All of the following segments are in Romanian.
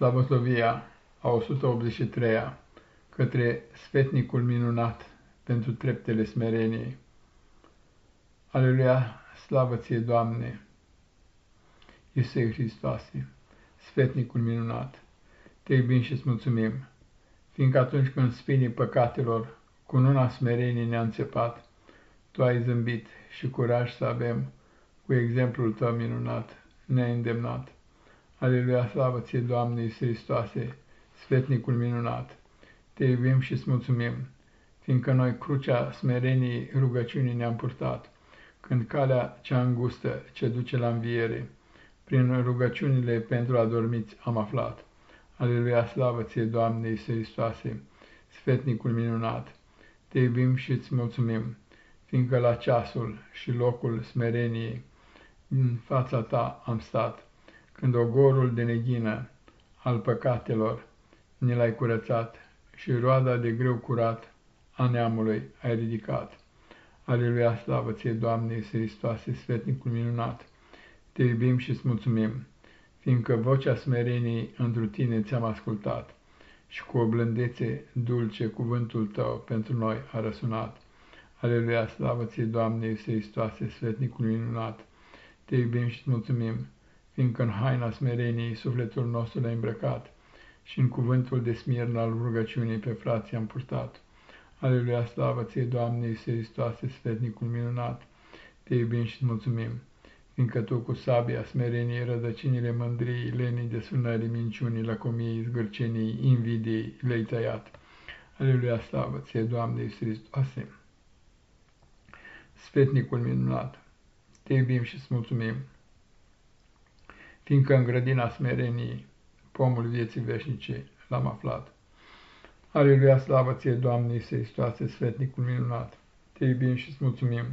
Slavoslovia a 183-a către sfetnicul minunat pentru treptele smereniei. Aleluia, slavă ție, Doamne! Iisuse Hristoase, sfetnicul minunat, te iubim și îți mulțumim, fiindcă atunci când sfinii păcatelor cu nuna smereniei ne-a înțepat, Tu ai zâmbit și curaj să avem, cu exemplul Tău minunat, ne-ai îndemnat. Aleluia, slavă ție, Doamne Iisus Hristoase, sfetnicul minunat! Te iubim și îți mulțumim, fiindcă noi crucea smereniei rugăciunii ne-am purtat, când calea cea îngustă ce duce la înviere, prin rugăciunile pentru adormiți am aflat. Aleluia, slavă ție, Doamne Iisus Hristoase, sfetnicul minunat! Te iubim și îți mulțumim, fiindcă la ceasul și locul smereniei, în fața ta am stat, când ogorul de neghină al păcatelor ne l-ai curățat și roada de greu curat a neamului ai ridicat. Aleluia, slavă ție, Doamne Iisus Hristoase, sfetnicul minunat! Te iubim și îți mulțumim, fiindcă vocea smereniei întru tine ți-am ascultat și cu o blândețe dulce cuvântul tău pentru noi a răsunat. Aleluia, slavă ție, Doamne Iisus Hristoase, sfetnicul minunat! Te iubim și îți mulțumim, fiindcă în haina smereniei sufletul nostru l-a îmbrăcat și în cuvântul de smirn al rugăciunii pe frații am purtat. Aleluia, slavă ție, Doamne, Iisuse Hristoase, sfetnicul minunat, te iubim și mulțumim, fiindcă tu cu sabia smereniei, rădăcinile mândriei, lenii, desfânării, minciunii, lăcomiei, zgârcenii, invidiei le-ai tăiat. Aleluia, slavă ție, Doamne, Iisuse Hristoase, sfetnicul minunat, te iubim și mulțumim fiindcă în grădina smereniei, pomul vieții veșnice, l-am aflat. Aleluia, slavă ție, Doamne Iisuse Hristoase, sfetnicul minunat! Te iubim și îți mulțumim,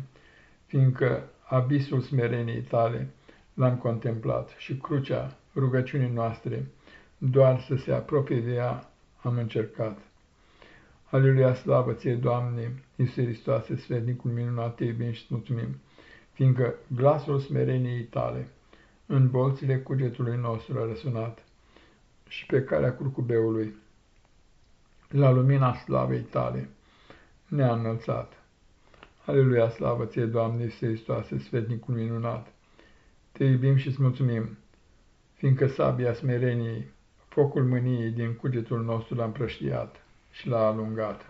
fiindcă abisul smereniei tale l-am contemplat și crucea rugăciunii noastre, doar să se apropie de ea, am încercat. Aleluia, slavă ție, Doamne, Iisuse Hristoase, sfetnicul minunat, te iubim și îți mulțumim, fiindcă glasul smereniei tale, în bolțile cugetului nostru a răsunat și pe calea curcubeului, la lumina slavei tale, ne-a înălțat. Aleluia, slavă ție, Doamne, Iisuse Hristoase, sfetnicul minunat! Te iubim și îți mulțumim, fiindcă sabia smereniei, focul mâniei din cugetul nostru l-a împrăștiat și l-a alungat.